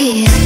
Yeah.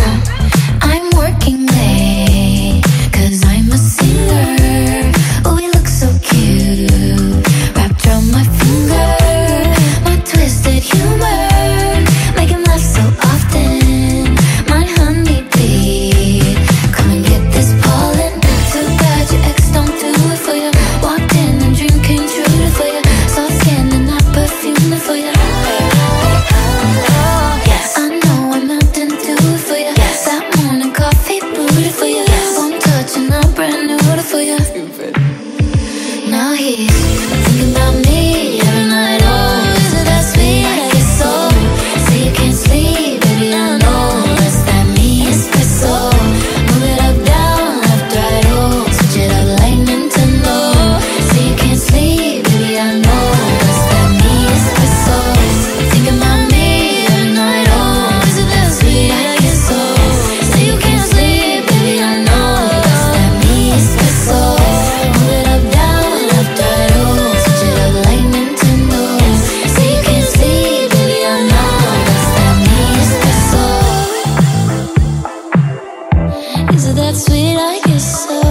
어. that's sweet, I guess so.